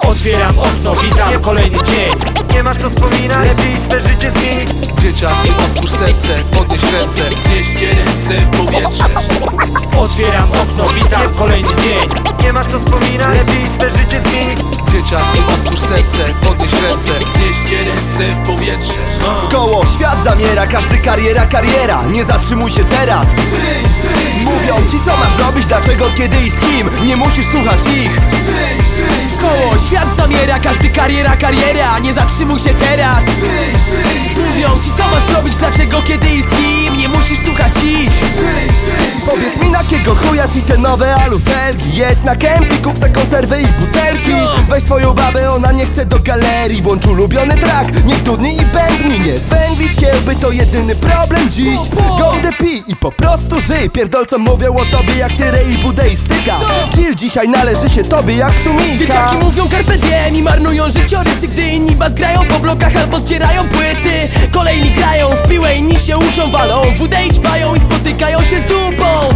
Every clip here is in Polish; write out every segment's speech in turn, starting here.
Otwieram okno, witam kolejny dzień. Nie masz co wspominać, lepiej swe życie zmienić. Dzieciak, otwórz serce, podnieś ręce Wieście ręce w powietrze Otwieram okno, witam kolejny dzień. Nie masz co wspominać, lepiej swe życie zmienić. Dzieciak, otwórz serce, podnieś ręce. Wieście ręce w powietrze. Koło świat zamiera, każdy kariera, kariera. Nie zatrzymuj się teraz. Mówią ci co masz robić, dlaczego, kiedy i z kim. Nie musisz słuchać ich. Koło świat zamiera, każdy kariera, kariera. Nie zatrzymuj się teraz. Mówią ci co masz robić, dlaczego, kiedy i z kim. Nie musisz Powiedz mi na kiego chuja ci te nowe alufelgi. Jedź na kempy, kup se konserwy i butelki. Weź swoją babę, ona nie chce do galerii. Włącz ulubiony track, niech dudni i pękni Nie zwęglić kiełby, to jedyny problem dziś. Go the pee i po prostu żyj. Pierdolcom mówią o tobie jak ty rej i budeistyka Chill dzisiaj należy się tobie jak tu Micha. Dzieciaki mówią carpe diem i marnują życiorysy Gdy inni bas grają po blokach albo zdzierają płyty. Kolejni grają w piłę, inni się uczą, walą Wódę i ćpają i spotykają się z dupą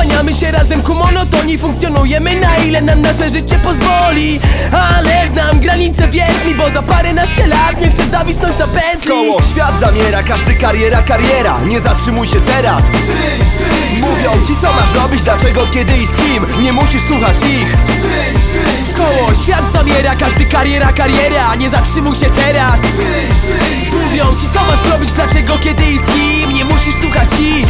kłaniamy się razem ku monotonii Funkcjonujemy na ile nam nasze życie pozwoli. Ale znam granice, wierz mi, bo za paręnaście lat Nie chcę zawisnąć na pętli. Koło świat zamiera, każdy kariera, kariera. Nie zatrzymuj się teraz. Mówią ci co masz robić, dlaczego, kiedy i z kim. Nie musisz słuchać ich Świat zamiera, każdy kariera, kariera. Nie zatrzymuj się teraz. Mówią ci co masz robić, dlaczego, kiedy i z kim. Nie musisz słuchać ich.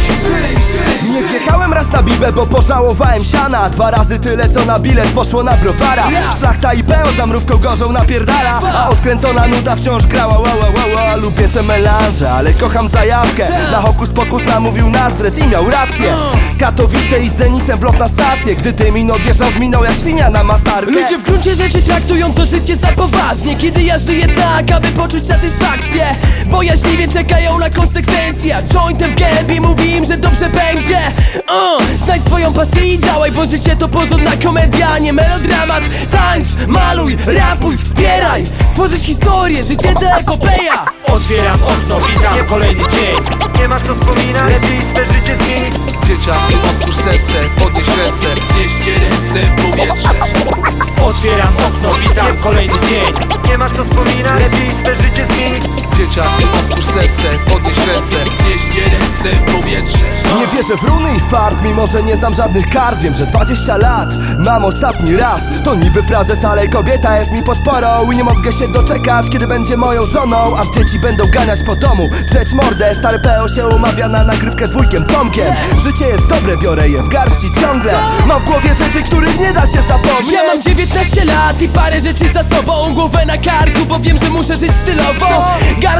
Nie wjechałem raz na bibę, bo pożałowałem siana. Dwa razy tyle co na bilet poszło na browara. Szlachta i peł za mrówką gorzą napierdala. A odkręcona nuda wciąż grała ła, ła, ła, ła. Lubię te melanże, ale kocham zajawkę. Na hokus pokus namówił Nazdret i miał rację Katowice i z Denisem vlog na stację. Gdy ty mi odjeżdżał z miną jak świnia na masarkę. Ludzie w gruncie rzeczy traktują to życie za poważnie. Kiedy ja żyję tak, aby poczuć satysfakcję. Bojaźliwie czekają na konsekwencje. Z jointem w gębie mówi im, że dobrze będzie. Uh, Znajdź swoją pasję i działaj, bo życie to porządna komedia, nie melodramat. Tańcz, maluj, rapuj, wspieraj. Tworzyć historię, życie to epopeja Otwieram okno, witam kolejny dzień. Nie masz co wspominać, lepiej swe życie serce, podnieś ręce. Wieście ręce w powietrze. Otwieram okno, witam kolejny dzień. Nie masz co wspominać, lepiej swe życie zmienić Dzieciak, otwórz serce, podnieś ręce. Wieście ręce w powietrze. Nie wierzę w runy i fart, mimo że nie znam żadnych kart. Wiem, że 20 lat mam ostatni raz. To niby frazes, ale kobieta jest mi podporą I nie mogę się doczekać, kiedy będzie moją żoną. Aż dzieci będą ganiać po domu. Trzeć mordę, stary PO się umawia na nagrywkę z wujkiem Tomkiem. Życie jest dobre, biorę je w garści ciągle. Mam w głowie rzeczy, których nie da się zapomnieć. Ja mam 19 lat i parę rzeczy za sobą. Głowę na karku, bo wiem, że muszę żyć stylowo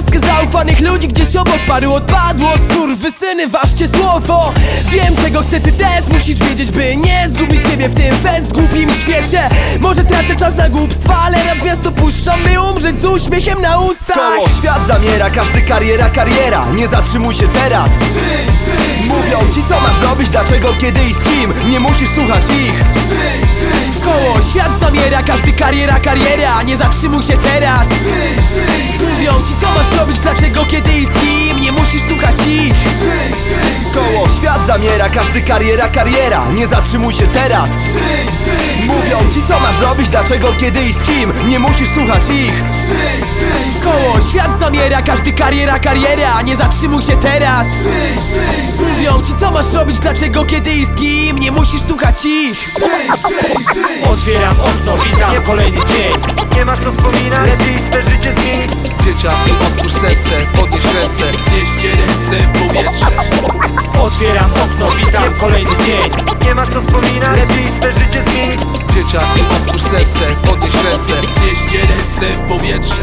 Garstkę zaufanych ludzi gdzieś obok paru odpadło. Skurwysyny, ważcie słowo. Wiem czego chcę, ty też musisz wiedzieć By nie zgubić siebie w tym fest głupim świecie. Może tracę czas na głupstwa, ale rap miasto puszczam By umrzeć z uśmiechem na ustach. Koło świat zamiera, każdy kariera, kariera. Nie zatrzymuj się teraz. Mówią ci co masz robić, dlaczego, kiedy i z kim. Nie musisz słuchać ich. Koło świat zamiera, każdy kariera, kariera. Nie zatrzymuj się teraz. Mówią ci co masz robić, dlaczego, kiedy i z kim? Nie musisz słuchać ich. Koło świat zamiera, każdy kariera, kariera. Nie zatrzymuj się teraz. Mówią ci co masz robić, dlaczego, kiedy i z kim? Nie musisz słuchać ich. Koło świat zamiera, każdy kariera, kariera. Nie zatrzymuj się teraz. Mówią ci co masz robić, dlaczego, kiedy i z kim? Nie musisz słuchać ich. Otwieram okno, witam. Kolejny dzień. Nie masz co wspominać, lepiej swe życie zmienić Dzieciak, otwórz serce, podnieś ręce. Wieście ręce w powietrze. Otwieram okno, witam kolejny dzień. Nie masz co wspominać, lepiej swe życie zmienić Dzieciak, otwórz serce, podnieś ręce. Wieście ręce w powietrze